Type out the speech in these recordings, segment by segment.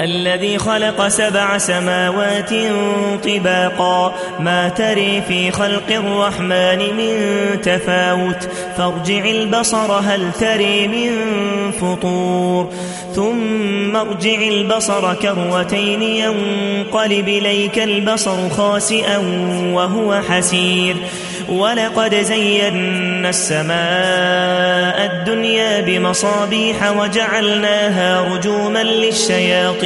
الذي خلق سبع سماوات طباقا. ما تري في خلق الرحمن من تفاوت. فارجع البصر هل تري من فطور. ثم ارجع البصر كروتين ينقلب إليك البصر خاسئا وهو حسير. ولقد زينا السماء الدنيا بمصابيح وجعلناها رجوما للشياطين.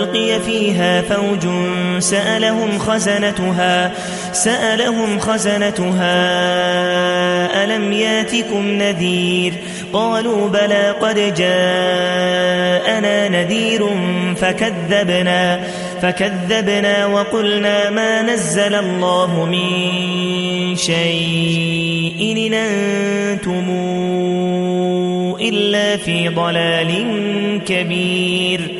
ألقي فيها فوج سألهم خزنتها سألهم خزنتها ألم ياتكم نذير؟ قالوا بلى قد جاءنا نذير فكذبنا فكذبنا وقلنا ما نزل الله من شيء إن أنتم إلا في ضلال كبير.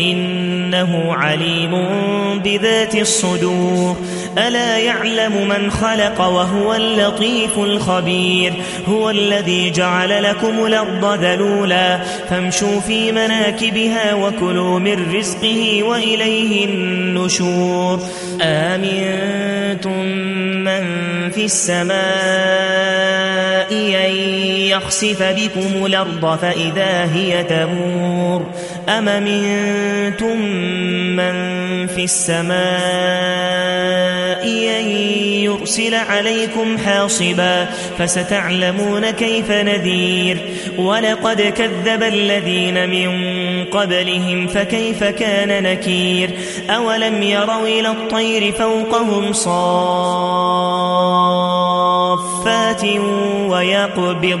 إنه عليم بذات الصدور. ألا يعلم من خلق وهو اللطيف الخبير. هو الذي جعل لكم الأرض ذلولا. فامشوا في مناكبها وكلوا من رزقه وإليه النشور. آمنتم من في السماء أن يخسف بكم الأرض فإذا هي تمور. أم منتم من في السماء أن يرسل عليكم حاصبا فستعلمون كيف نذير ولقد كذب الذين من قبلهم فكيف كان نكير أولم يروا إلى الطير فوقهم صافات ويقبض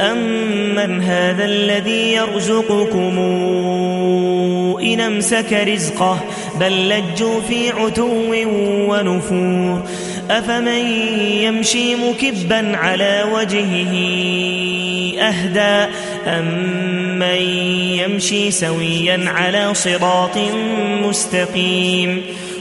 أمن هذا الذي يرزقكم إن امسك رزقه بل لجوا في عتو ونفور أفمن يمشي مكبا على وجهه أهدى أمن يمشي سويا على صراط مستقيم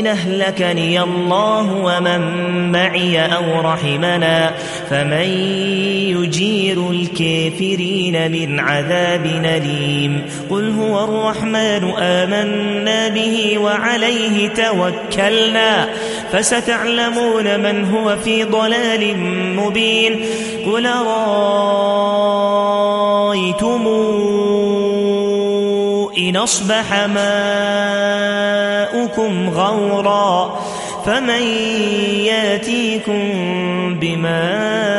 إن اهلكني الله ومن معي أو رحمنا فمن يجير الكافرين من عذاب نليم قل هو الرحمن آمنا به وعليه توكلنا. فستعلمون من هو في ضلال مبين. قل رأيتم إن أصبح ماؤكم غورا فمن ياتيكم بماء